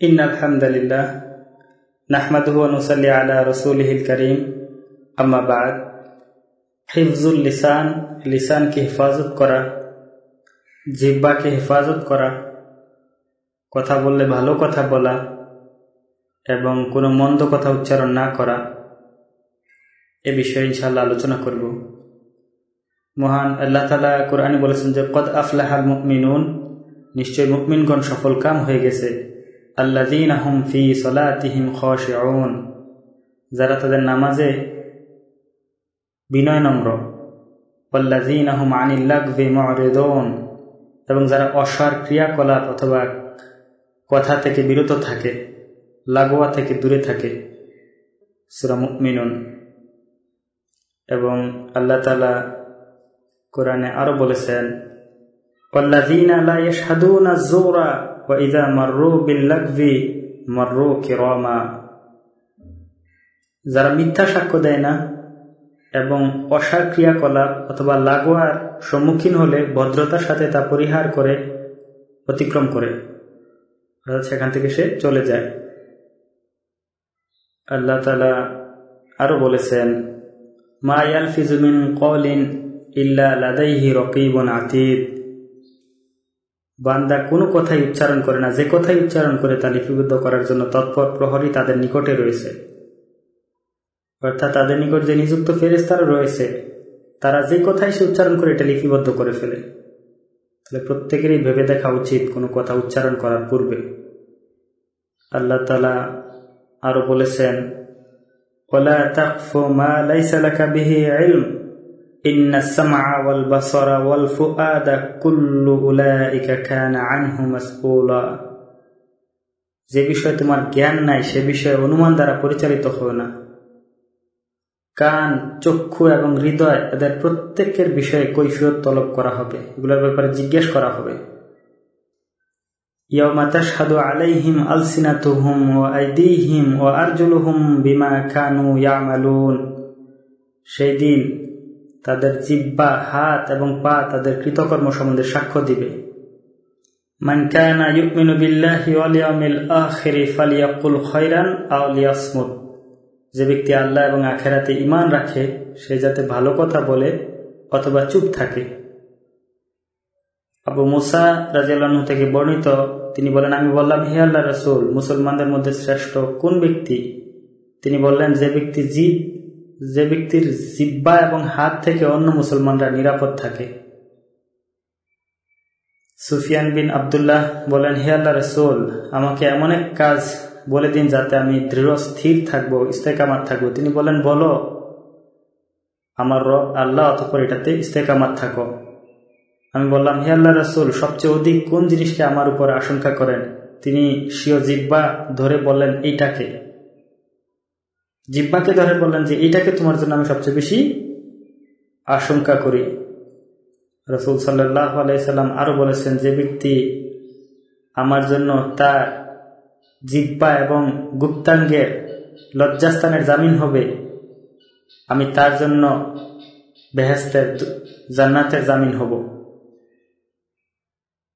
إن الحمد لله نحمده ونصلي على رسوله الكريم أما بعد হিফজুল লিসান লিসানকে হেফাজত করা জিব্বাকে হেফাজত করা কথা বললে ভালো কথা বলা এবং কোনো মন্দ কথা উচ্চারণ না করা এ বিষয়ে ইনশাল্লাহ আলোচনা করব মহান আল্লাহ তালা কোরআনী বলেছেন যে কদ আফলাহাল মুকমিনুন নিশ্চয় মুকমিনগণ সফল কাম হয়ে গেছে আল্লাদিন আহম ফি সলাতিহিম খশন যারা তাদের নামাজে বিনয় নম্র। আল্লাদিন আহম আনিল্লাকবে মরেদন এবং যারা অসার ক্রিয়াকলাপ অথবা কথা থেকে বিরত থাকে, লাগোয়া থেকে দূরে থাকে সুরামিনুন এবং আল্লাহ তালা কোরআনে আরও বলেছেন পল্লাদিন আল্লাহ সাদুনা জোরা وإذا مروا باللغو مروا كراما যারা মিথ্যা সাক্ষ্য দেয় না এবং অসার ক্রিয়াকলাপ অথবা লাগোয়ার সম্মুখীন হলে ভদ্রতার সাথে তা পরিহার করে অতিক্রম করে অর্থাৎ সেখান থেকে সে চলে যায় আল্লাহ তালা আরো বলেছেন মা ইয়ালফিজুমিন কলিন ইল্লা লাদাইহি রকিবন আতিদ বান্দা কোনো কথাই উচ্চারণ করে না। যে কথাই উচ্চারণ করে তা লিপিবদ্ধ করার জন্য তৎপর প্রহরী তাদের নিকটে রয়েছে। অর্থাৎ তাদের নিকট যে নিযুক্ত ফেরেস্তারা রয়েছে, তারা যে কথাই সে উচ্চারণ করে এটা লিপিবদ্ধ করে ফেলে। তাহলে প্রত্যেকেরই ভেবে দেখা উচিত কোনো কথা উচ্চারণ করার পূর্বে। আল্লাহ তালা আরও বলেছেন, ওলা তাকফু মা লাইসা বিহি ইলম। যে বিষয়ে তোমার জ্ঞান নাই, সে বিষয়ে অনুমান দ্বারা পরিচালিত হও না। কান, চক্ষু এবং হৃদয় এদের প্রত্যেকের বিষয়ে কৈফিয়ত তলব করা হবে। এগুলোর ব্যাপারে জিজ্ঞেস করা হবে। আলাইহিম আইদিহিম বিমা কানু সেই দিন তাদের জিব্বা, হাত এবং পা তাদের কৃতকর্ম সম্বন্ধে সাক্ষ্য দিবে। যে ব্যক্তি আল্লাহ এবং আখেরাতে ইমান রাখে, সে যাতে ভালো কথা বলে অথবা চুপ থাকে। আবু মুসা রাজিয়াল্লাহ থেকে বর্ণিত, তিনি বলেন, আমি বললাম, হে আল্লাহ রসুল, মুসলমানদের মধ্যে শ্রেষ্ঠ কোন ব্যক্তি? তিনি বললেন, যে ব্যক্তি জীব যে ব্যক্তির জিব্বা এবং হাত থেকে অন্য মুসলমানরা নিরাপদ থাকে। সুফিয়ান বিন আবদুল্লাহ বলেন, হে আল্লাহ রসুল, আমাকে এমন এক কাজ বলে দিন যাতে আমি দৃঢ়, স্থির থাকব, ইস্তেকামাত থাকব। তিনি বলেন, বলো, আমার রব আল্লাহ, অতপর এটাতে ইস্তেকামাত থাকো। আমি বললাম, হে আল্লাহ রসুল, সবচেয়ে অধিক কোন জিনিসকে আমার উপর আশঙ্কা করেন? তিনি সিও জিব্বা ধরে বললেন, এইটাকে। জিব্বাকে ধরে বললেন যে এইটাকে তোমার জন্য আমি সবচেয়ে বেশি আশঙ্কা করি। রসুল সাল্লাহ আলাইসাল্লাম আরও বলেছেন, যে ব্যক্তি আমার জন্য তার জিব্বা এবং গুপ্তাঙ্গের লজ্জাস্থানের জামিন হবে, আমি তার জন্য বেহেস্তের জান্নাতের জামিন হব।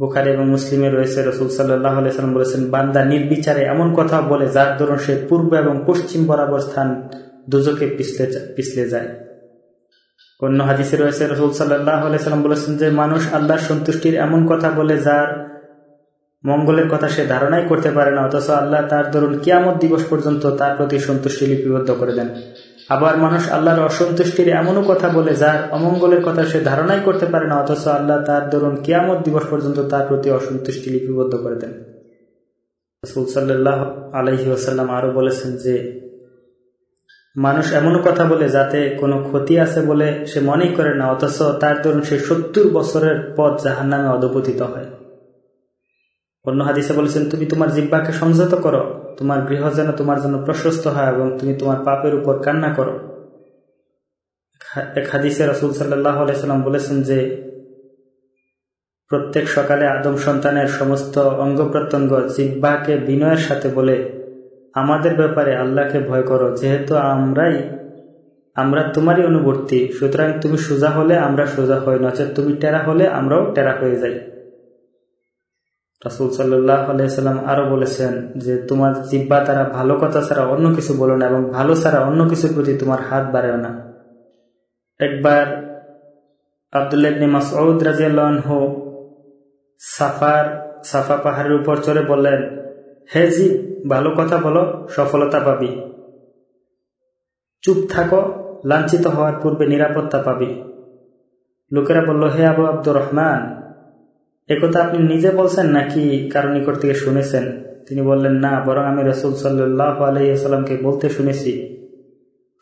বুখারি এবং মুসলিমে রয়েছে, রসুল সাল্লাহ আলাইসাল্লাম বলেছেন, বান্দা নির্বিচারে এমন কথা বলে যার দরুন সে পূর্ব এবং পশ্চিম বরাবর স্থান দুজকে পিছলে পিছলে যায়। অন্য হাদিসে রয়েছে, রসুল সাল্লাহ আলাইসাল্লাম বলেছেন যে, মানুষ আল্লাহর সন্তুষ্টির এমন কথা বলে যার মঙ্গলের কথা সে ধারণাই করতে পারে না, অথচ আল্লাহ তার দরুন কিয়ামত দিবস পর্যন্ত তার প্রতি সন্তুষ্টি লিপিবদ্ধ করে দেন। আবার মানুষ আল্লাহর অসন্তুষ্টির এমনও কথা বলে যার অমঙ্গলের কথা সে ধারণাই করতে পারে না, অথচ আল্লাহ তার দরুন কিয়ামত দিবস পর্যন্ত তার প্রতি অসন্তুষ্টি লিপিবদ্ধ করে দেন। রসুল সাল্লাহ আলহি আসাল্লাম আরও বলেছেন যে, মানুষ এমনও কথা বলে যাতে কোনো ক্ষতি আছে বলে সে মনেই করে না, অথচ তার দরুন সে সত্তর বছরের পথ জাহান নামে অধপতিত হয়। অন্য হাদিসে বলেছেন, তুমি তোমার জিব্বাকে সংযত করো তোমার গৃহ যেন তোমার জন্য প্রশস্ত হয় এবং তুমি তোমার পাপের উপর কান্না করো। এক হাদিসে রসুল সাল্লাহ আলাইসাল্লাম বলেছেন যে, প্রত্যেক সকালে আদম সন্তানের সমস্ত অঙ্গ প্রত্যঙ্গ জিব্বাকে বিনয়ের সাথে বলে, আমাদের ব্যাপারে আল্লাহকে ভয় করো, যেহেতু আমরাই, আমরা তোমারই অনুবর্তী, সুতরাং তুমি সোজা হলে আমরা সোজা হই, নচেত তুমি টেরা হলে আমরাও টেরা হয়ে যাই। রাসুল সাল্লাহ আলাইসাল্লাম আরও বলেছেন যে, তোমার জিব্বা তারা ভালো কথা ছাড়া অন্য কিছু বলো না এবং ভালো ছাড়া অন্য কিছুর প্রতি তোমার হাত বাড়েও না। একবার আবদুল্লাবনি মাসউদ রাজিয়াল্লাহ সাফার, সাফা পাহাড়ের উপর চড়ে বললেন, হে জি, ভালো কথা বলো, সফলতা পাবি। চুপ থাকো, লাঞ্ছিত হওয়ার পূর্বে নিরাপত্তা পাবি। লোকেরা বলল, হে আবু আব্দুর রহমান একথা আপনি নিজে বলছেন নাকি কারও নিকট থেকে শুনেছেন? তিনি বললেন, না, বরং আমি রসুল সাল্লাহ আলাইসাল্লামকে বলতে শুনেছি।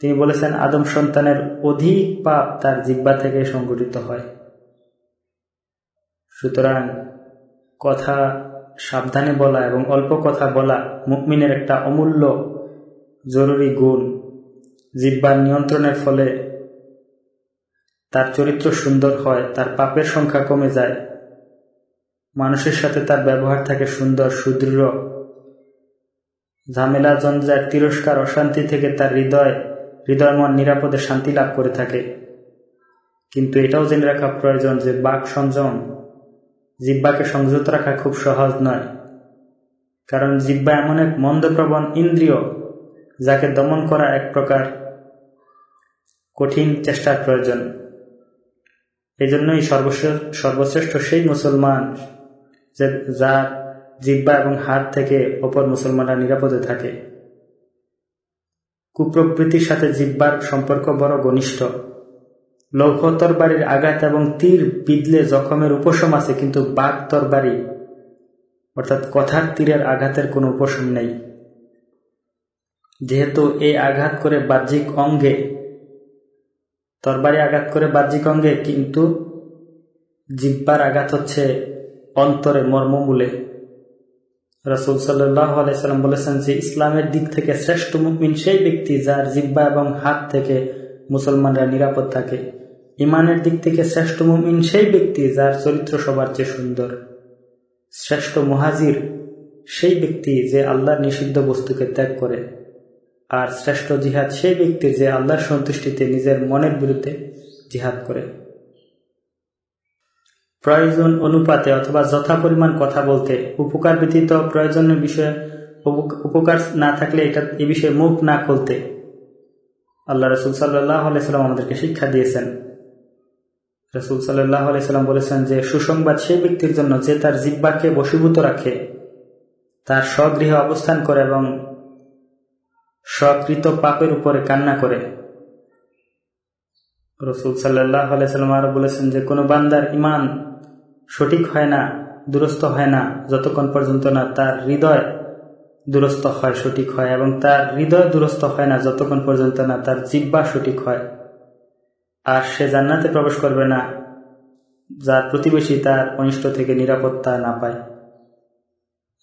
তিনি বলেছেন, আদম সন্তানের অধিক পাপ তার জিব্বা থেকে সংগঠিত হয়। সুতরাং কথা সাবধানে বলা এবং অল্প কথা বলা মুকমিনের একটা অমূল্য, জরুরি গুণ। জিব্বার নিয়ন্ত্রণের ফলে তার চরিত্র সুন্দর হয়, তার পাপের সংখ্যা কমে যায়। মানুষের সাথে তার ব্যবহার থাকে সুন্দর, সুদৃঢ়। ঝামেলা জঞ্জার তিরস্কার, অশান্তি থেকে তার হৃদয় হৃদয় মন নিরাপদে শান্তি লাভ করে থাকে। কিন্তু এটাও জেনে রাখা প্রয়োজন যে বাক সংযম জিব্বাকে সংযত রাখা খুব সহজ নয়। কারণ জিব্বা এমন এক মন্দপ্রবণ ইন্দ্রিয়, যাকে দমন করা এক প্রকার কঠিন চেষ্টার প্রয়োজন। এজন্যই সর্বশ্রেষ্ঠ সেই মুসলমান যার জিব্বা এবং হাত থেকে অপর মুসলমানরা নিরাপদে থাকে। কুপ্রবৃত্তির সাথে জিব্বার সম্পর্ক বড় ঘনিষ্ঠ। লৌহ তরবারির আঘাত এবং তীর বিদলে জখমের উপশম আছে, কিন্তু বাঘ তরবারি, অর্থাৎ কথার তীরের আঘাতের কোনো উপশম নেই। যেহেতু এই আঘাত করে বাহ্যিক অঙ্গে, তরবারি আঘাত করে বাহ্যিক অঙ্গে, কিন্তু জিব্বার আঘাত হচ্ছে অন্তরে মর্মমূলে রসুল সাল্লাহ বলেছেন যে ইসলামের দিক থেকে শ্রেষ্ঠ মুকমিন সেই ব্যক্তি যার জিব্বা এবং হাত থেকে মুসলমানরা নিরাপদ থাকে। ইমানের দিক থেকে শ্রেষ্ঠ মুমিন সেই ব্যক্তি যার চরিত্র সবার চেয়ে সুন্দর। শ্রেষ্ঠ মহাজির সেই ব্যক্তি যে আল্লাহর নিষিদ্ধ বস্তুকে ত্যাগ করে। আর শ্রেষ্ঠ জিহাদ সেই ব্যক্তি যে আল্লাহর সন্তুষ্টিতে নিজের মনের বিরুদ্ধে জিহাদ করে। প্রয়োজন অনুপাতে অথবা যথা পরিমাণ কথা বলতে উপকার ব্যতীত প্রয়োজনের বিষয়ে উপকার না থাকলে এটা এ বিষয়ে মুখ না খুলতে। আল্লাহ রসুল সাল্লাহ আলাইসাল্লাম আমাদেরকে শিক্ষা দিয়েছেন। রসুল সাল্লাহ আলাইসাল্লাম বলেছেন যে, সুসংবাদ সেই ব্যক্তির জন্য যে তার জিব্বাকে বশীভূত রাখে, তার স্বগৃহে অবস্থান করে এবং স্বকৃত পাপের উপরে কান্না করে। রসুল সাল্লাহ আলাইসাল্লাম আরও বলেছেন যে, কোনো বান্দার ইমান সঠিক হয় না দুরস্ত হয় না, যতক্ষণ পর্যন্ত না তার হৃদয় দুরস্ত হয়, সঠিক হয় এবং তার হৃদয় দুরস্ত হয় না, যতক্ষণ পর্যন্ত না তার জিব্বা সঠিক হয়। আর সে জান্নাতে প্রবেশ করবে না যার প্রতিবেশী তার অনিষ্ট থেকে নিরাপত্তা না পায়।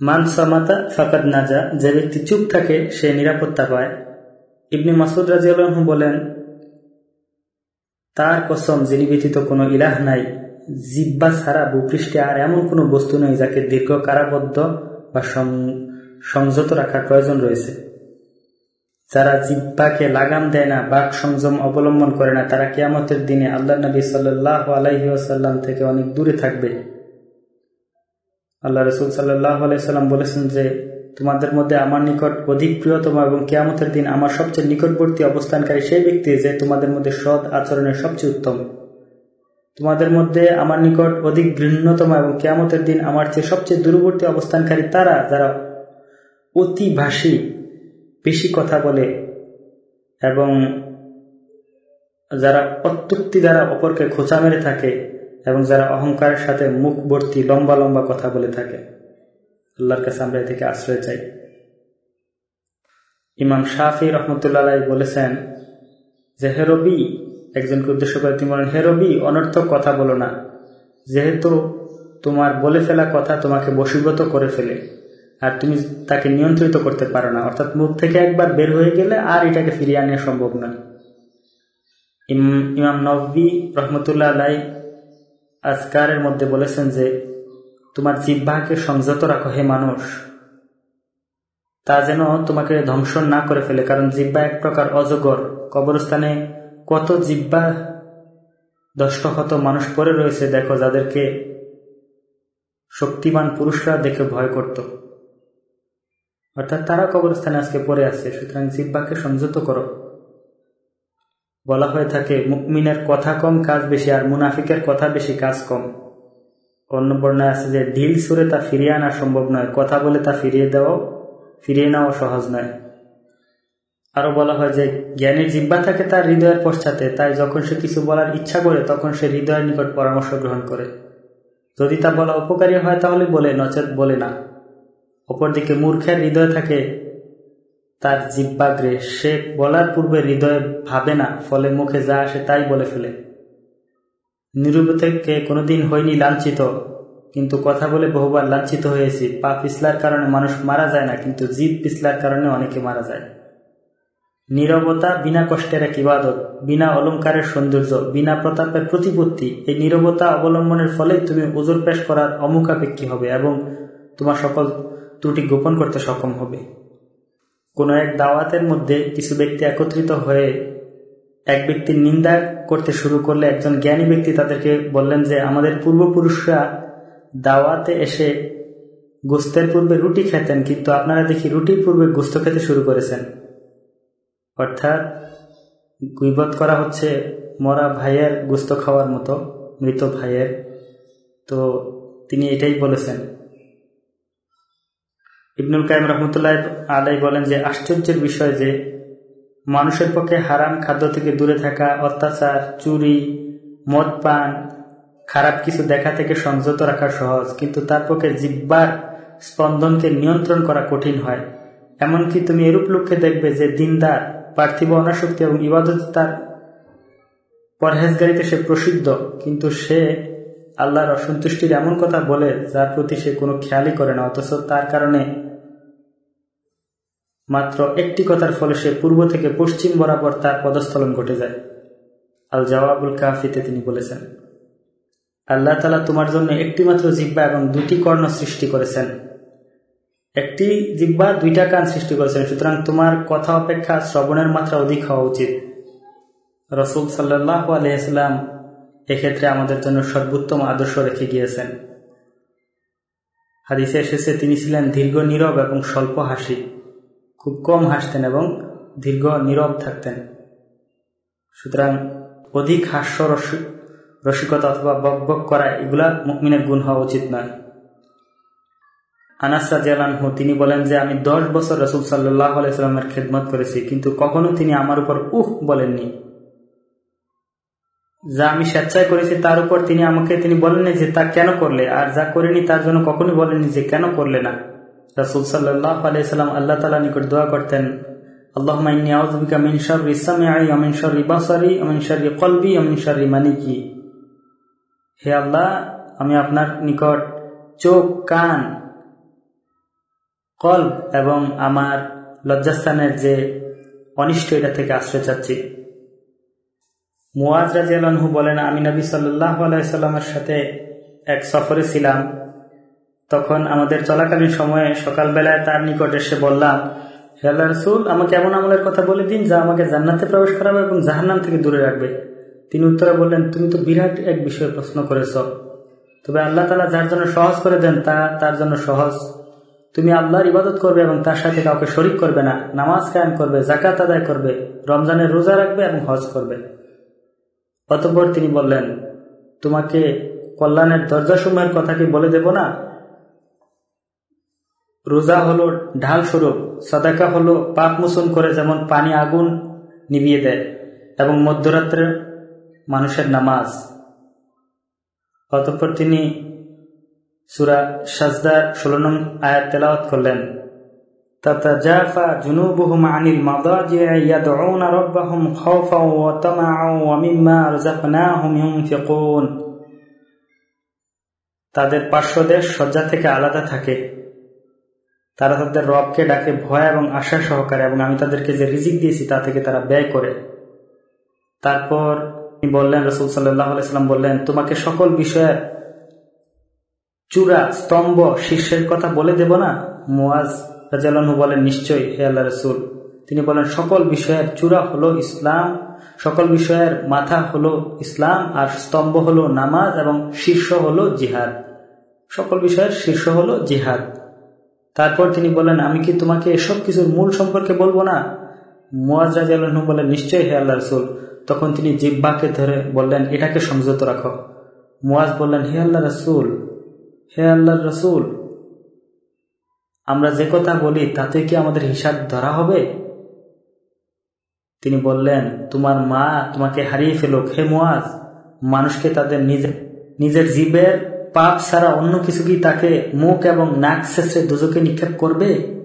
মানসামাতা ফাকাদ নাজা, যে ব্যক্তি চুপ থাকে, সে নিরাপত্তা পায়। ইবনি মাসুদ রাজিউল্লাহ বলেন, তার কসম যিনি ব্যতীত কোনো ইলাহ নাই। জিব্বা ছাড়া ভূপৃষ্ঠে আর এমন কোনো বস্তু নেই যাকে দীর্ঘ কারাবদ্ধ বা সংযত রাখার প্রয়োজন রয়েছে। যারা জিব্বাকে লাগাম দেয় না, বাক সংযম অবলম্বন করে না, তারা কেয়ামতের দিনে আল্লাহ নবী সাল্লাহ আলাইসাল্লাম থেকে অনেক দূরে থাকবে। আল্লাহ রসুল আলাইসাল্লাম বলেছেন যে, তোমাদের মধ্যে আমার নিকট অধিক প্রিয়তম এবং কেয়ামতের দিন আমার সবচেয়ে নিকটবর্তী অবস্থানকারী সেই ব্যক্তি যে তোমাদের মধ্যে সৎ আচরণের সবচেয়ে উত্তম। তোমাদের মধ্যে আমার নিকট অধিক ঘৃণ্যতম এবং কেয়ামতের দিন আমার চেয়ে সবচেয়ে দূরবর্তী অবস্থানকারী তারা যারা অতিভাষী, বেশি কথা বলে এবং যারা অত্যুক্তি দ্বারা অপরকে খোঁচা মেরে থাকে এবং যারা অহংকারের সাথে মুখবর্তী লম্বা লম্বা কথা বলে থাকে। আল্লাহর কাছে আমরা এ থেকে আশ্রয় চাই। ইমাম শাহি রহমতুল্লাহ বলেছেন যে হেরবি একজনকে উদ্দেশ্য করে তিনি বলেন হেরবি অনর্থক কথা বলো না। যেহেতু তোমার বলে ফেলা কথা তোমাকে বশীভূত করে ফেলে, আর তুমি তাকে নিয়ন্ত্রিত করতে পারো না, অর্থাৎ মুখ থেকে একবার বের হয়ে গেলে আর এটাকে ফিরিয়ে আনা সম্ভব নয়। ইমাম নব্বী রহমতুল্লাহ আলাই আজকারের মধ্যে বলেছেন যে, তোমার জিব্বাকে সংযত রাখো, হে মানুষ। তা যেন তোমাকে ধ্বংস না করে ফেলে, কারণ জিব্বা এক প্রকার অজগর। কবরস্থানে কত জিব্বা দশক্ষত মানুষ পরে রয়েছে, দেখো, যাদেরকে শক্তিমান পুরুষরা দেখে ভয় করত। অর্থাৎ তারা কবরস্থানে আজকে পড়ে আছে, সুতরাং জিব্বাকে সংযত করো। বলা হয়ে থাকে মুকমিনের কথা কম, কাজ বেশি, আর মুনাফিকের কথা বেশি, কাজ কম। অন্য বর্ণায় আছে যে, ঢিল সুরে তা ফিরিয়ে আনা সম্ভব নয়, কথা বলে তা ফিরিয়ে দেওয়া ফিরিয়ে নেওয়া সহজ নয়। আরও বলা হয় যে জ্ঞানের জিব্বা থাকে তার হৃদয়ের পশ্চাতে, তাই যখন সে কিছু বলার ইচ্ছা করে, তখন সে হৃদয়ের নিকট পরামর্শ গ্রহণ করে। যদি তা বলা উপকারী হয়, তাহলে বলে, নচেত বলে না। অপরদিকে মূর্খের হৃদয় থাকে তার জিব্বাগ্রে সে বলার পূর্বে হৃদয়ে ভাবে না, ফলে মুখে যা আসে তাই বলে ফেলে। নিরূপ থেকে কোনোদিন হয়নি লাঞ্ছিত, কিন্তু কথা বলে বহুবার লাঞ্ছিত হয়েছি। পা পিছলার কারণে মানুষ মারা যায় না, কিন্তু জীব পিছলার কারণে অনেকে মারা যায়। নিরবতা, বিনা কষ্টের এক ইবাদত, বিনা অলঙ্কারের সৌন্দর্য, বিনা প্রতাপের প্রতিপত্তি, এই নিরবতা অবলম্বনের ফলে তুমি ওজোর পেশ করার অমুখাপেক্ষী হবে এবং তোমার সকল ত্রুটি গোপন করতে সক্ষম হবে। কোন এক দাওয়াতের মধ্যে কিছু ব্যক্তি একত্রিত হয়ে এক ব্যক্তির নিন্দা করতে শুরু করলে একজন জ্ঞানী ব্যক্তি তাদেরকে বললেন যে, আমাদের পূর্বপুরুষরা দাওয়াতে এসে গোস্তের পূর্বে রুটি খেতেন, কিন্তু আপনারা দেখি রুটির পূর্বে গোস্ত খেতে শুরু করেছেন। অর্থাৎ গুইবত করা হচ্ছে মরা ভাইয়ের গুস্ত খাওয়ার মতো, মৃত ভাইয়ের। তো তিনি এটাই বলেছেন। ইবনুল কাইম রহমতুল্লাহ আলাই বলেন যে, আশ্চর্যের বিষয় যে, মানুষের পক্ষে হারাম খাদ্য থেকে দূরে থাকা, অত্যাচার, চুরি মদ পান খারাপ কিছু দেখা থেকে সংযত রাখা সহজ, কিন্তু তার পক্ষে জিব্বার স্পন্দনকে নিয়ন্ত্রণ করা কঠিন হয়। এমনকি তুমি এরূপ লক্ষ্যে দেখবে যে, দিনদার পার্থিব অনাসক্তি এবং ইবাদত তার পরহেজগারিতে সে প্রসিদ্ধ, কিন্তু সে আল্লাহর অসন্তুষ্টির এমন কথা বলে যার প্রতি সে কোনো খেয়ালই করে না, অথচ তার কারণে মাত্র একটি কথার ফলে সে পূর্ব থেকে পশ্চিম বরাবর তার পদস্থলন ঘটে যায়। আল জওয়াবুল কাফিতে তিনি বলেছেন, আল্লাহ তালা তোমার জন্য একটি মাত্র জিব্বা এবং দুটি কর্ণ সৃষ্টি করেছেন। একটি জিব্বা দুইটা কান সৃষ্টি করেছেন সুতরাং তোমার কথা অপেক্ষা শ্রবণের মাত্রা অধিক হওয়া উচিত। রসুল সাল্লাহ আলহিহাম এক্ষেত্রে আমাদের জন্য সর্বোত্তম আদর্শ রেখে গিয়েছেন। হাদিসে এসেছে, তিনি ছিলেন দীর্ঘ নীরব এবং স্বল্প হাসি। খুব কম হাসতেন এবং দীর্ঘ নীরব থাকতেন। সুতরাং অধিক হাস্য রসিকতা অথবা বক বক করা এগুলা মুকমিনের গুণ হওয়া উচিত নয়। আনাসা জিয়ালানহু তিনি বলেন যে, আমি দশ বছর রসুল সাল্লাহ আলাইস্লামের খেদমত করেছি, কিন্তু কখনো তিনি আমার উপর উহ বলেননি। যা আমি স্বেচ্ছায় করেছি, তার উপর তিনি আমাকে, তিনি বলেননি যে, তা কেন করলে? আর যা করেনি, তার জন্য কখনোই বলেননি যে, কেন করলে না? রাসুল সাল্লাহ আলাইসাল্লাম আল্লাহ তালা নিকট দোয়া করতেন আল্লাহ হে আল্লাহ, আমি আপনার নিকট চোখ, কান কল এবং আমার লজ্জাস্থানের যে অনিষ্ট এটা থেকে আশ্রয় চাচ্ছি। মুয়াজ রাজিয়ালহু বলেন, আমি নবী সাল্লাহ আলাইসাল্লামের সাথে এক সফরে ছিলাম। তখন আমাদের চলাকালীন সময়ে সকালবেলায় তার নিকট এসে বললাম, হে আল্লাহ রসুল, আমাকে এমন আমলের কথা বলে দিন যা আমাকে জান্নাতে প্রবেশ করাবে এবং জাহান্নাম থেকে দূরে রাখবে। তিনি উত্তরে বললেন, তুমি তো বিরাট এক বিষয়ে প্রশ্ন করেছ। তবে আল্লাহ তালা যার জন্য সহজ করে দেন, তা তার জন্য সহজ। তুমি আল্লাহর ইবাদত করবে এবং তার সাথে কাউকে শরিক করবে না, নামাজ কায়েম করবে জাকাত আদায় করবে, রমজানের রোজা রাখবে এবং হজ করবে। অতঃপর তিনি বললেন, তোমাকে কল্যাণের দরজাসমূহের কথা কি বলে দেব না? রোজা হলো ঢাল স্বরূপ, সাদাকা হলো পাপ মোচন করে যেমন পানি আগুন নিভিয়ে দেয় এবং মধ্যরাত্রের মানুষের নামাজ। অতঃপর তিনি সুরা সাজদার ষোলো নং আয়াত তেলাওয়াত করলেন تتجافى جنوبهم عن المضاجع يدعون ربهم خوفا وطمعا ومما رزقناهم ينفقون তাদের পার্শ্বদেশ শয্যা থেকে আলাদা থাকে তারা তাদের রবকে ডাকে ভয় এবং আশা সহকারে এবং আমি তাদেরকে যে রিজিক দিয়েছি তা থেকে তারা ব্যয় করে তারপর বললেন রসুল সাল্লাম বললেন তোমাকে সকল বিষয়ের চূড়া, স্তম্ভ, শীর্ষের কথা বলে দেব না? মুয়াজ রাজালু বলেন, নিশ্চয়ই, হে আল্লাহ রসুল। তিনি বলেন, সকল বিষয়ের চূড়া হলো ইসলাম, সকল বিষয়ের মাথা হলো ইসলাম, আর স্তম্ভ হলো নামাজ এবং শীর্ষ হলো জিহাদ। সকল বিষয়ের শীর্ষ হল জিহাদ। তারপর তিনি বলেন, আমি কি তোমাকে এসব কিছুর মূল সম্পর্কে বলব না? মুয়াজ রাজিয়ালহু বলেন, নিশ্চয়ই, হে আল্লাহ রসুল। তখন তিনি জিব্বাকে ধরে বললেন, এটাকে সংযত রাখো। মুয়াজ বললেন, হে আল্লাহ রসুল হে আল্লাহ রসুল, আমরা যে কথা বলি, তাতে কি আমাদের হিসাব ধরা হবে? তিনি বললেন, তোমার মা তোমাকে হারিয়ে ফেলুক। হে মুয়াজ মানুষকে তাদের নিজের নিজের জীবের পাপ ছাড়া অন্য কিছু কি তাকে মুখ এবং নাক শেষে দুজকে নিক্ষেপ করবে?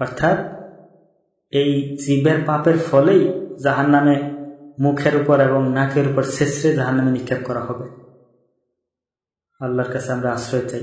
অর্থাৎ, এই জীবের পাপের ফলেই জাহান নামে মুখের উপর এবং নাকের উপর শেষে জাহান নামে নিক্ষেপ করা হবে। আল্লাহর কাছে আমরা আশ্রয় চাই